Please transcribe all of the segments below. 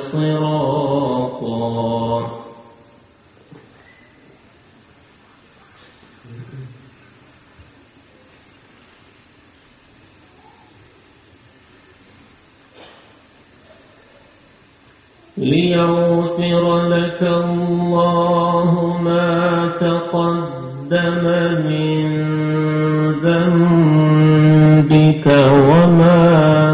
صراطا ليغفر لك الله ما تقدم من ذنبك وما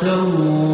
تَتَّقُونَ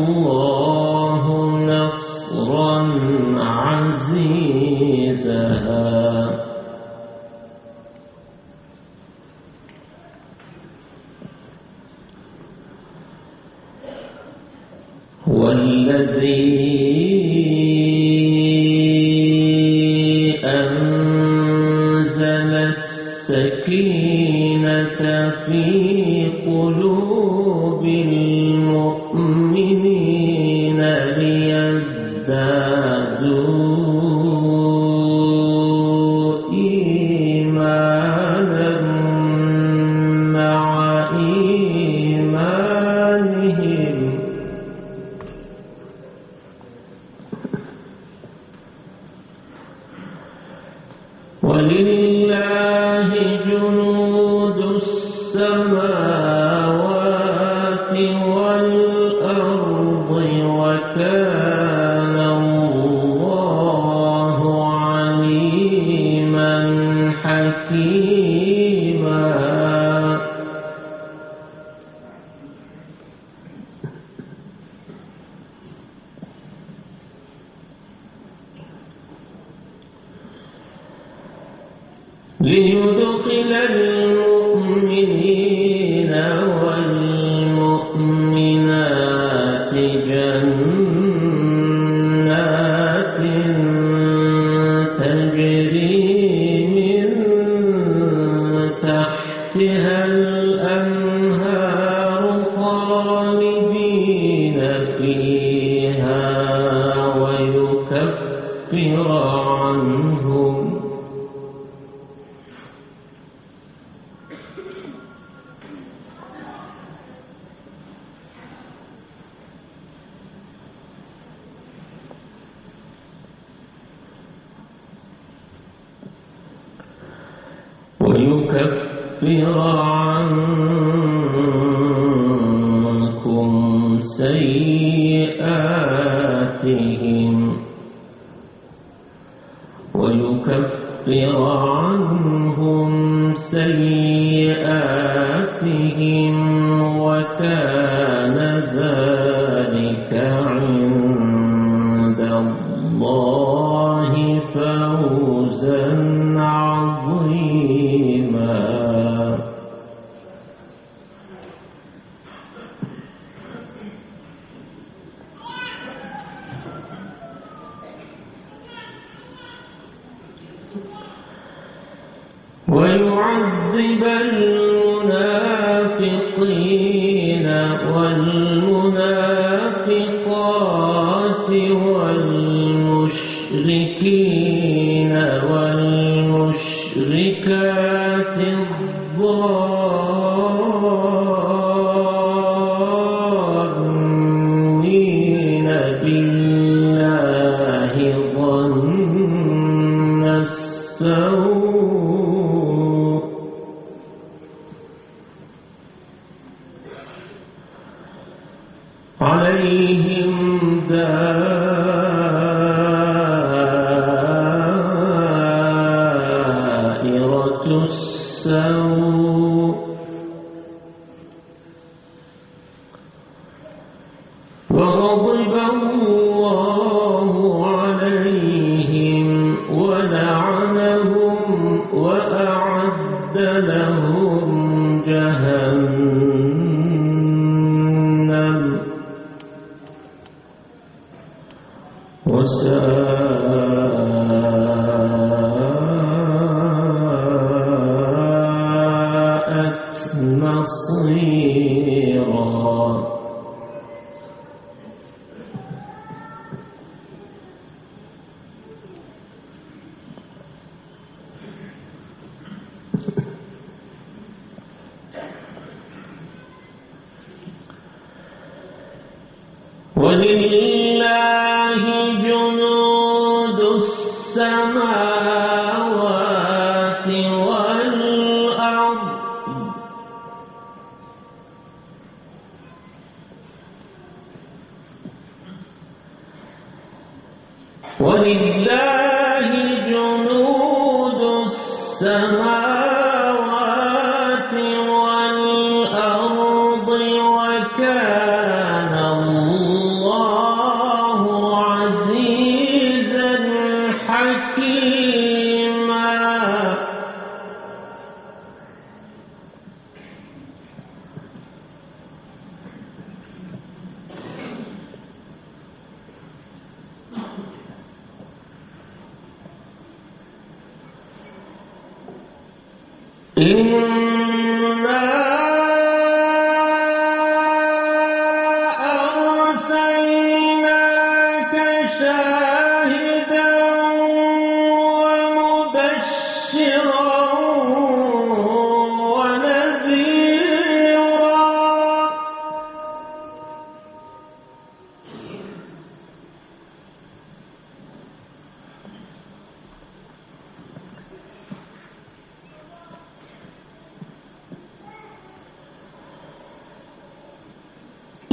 ويكفر عنكم سيئاتهم ويكفر عنهم سيئاتهم وكان ويعذب المنافقين. وأعد لهم جهنم. وساءت السماوات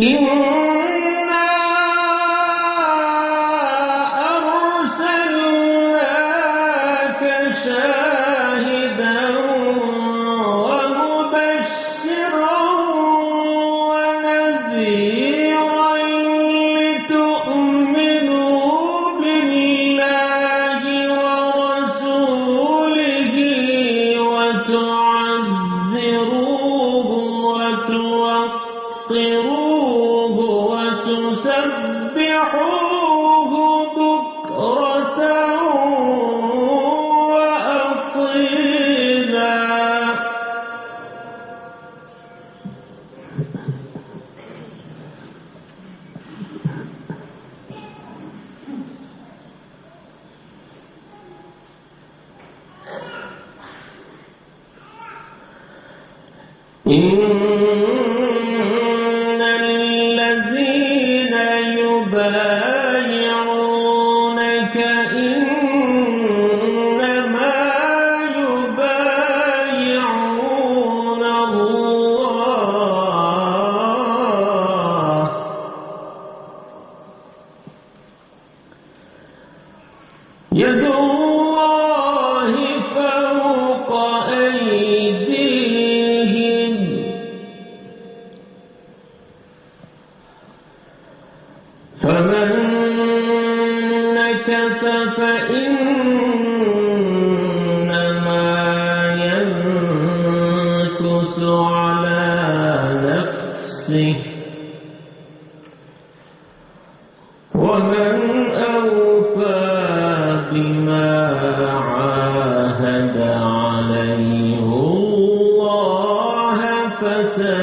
إن إن ومن أوفى بما عاهد عليه الله فسيحفظه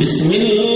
بسم الله.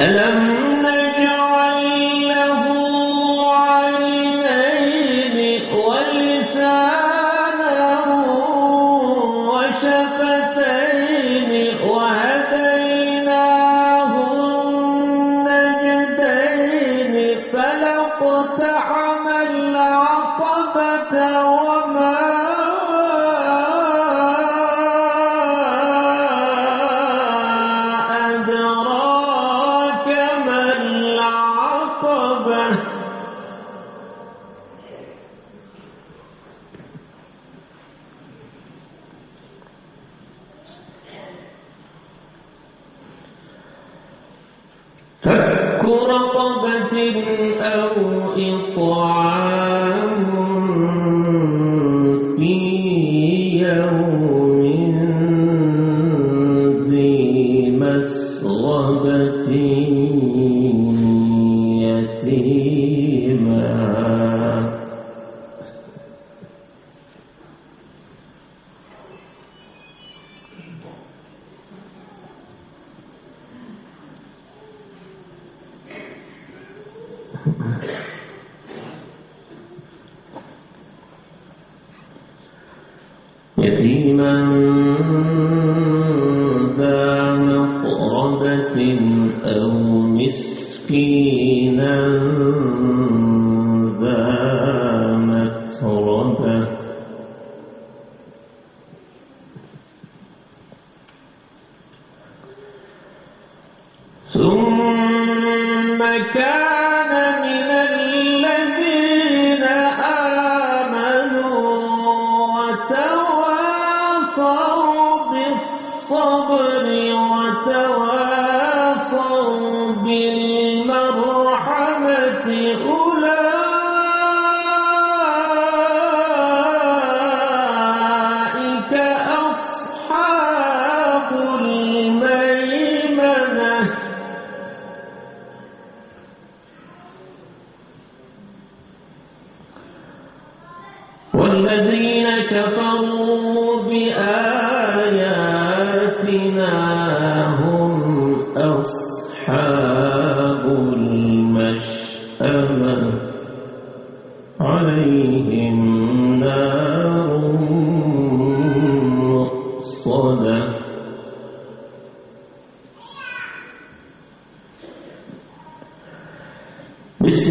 ألم نجعل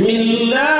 بسم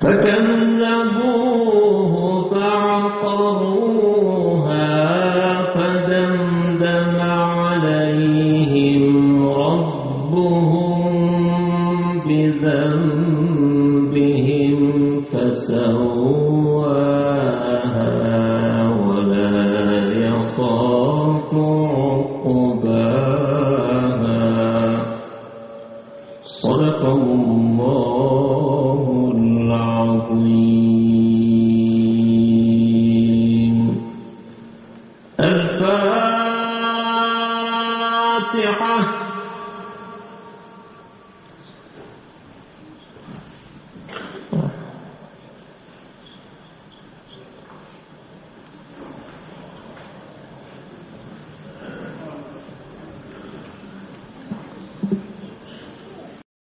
فكذبوه.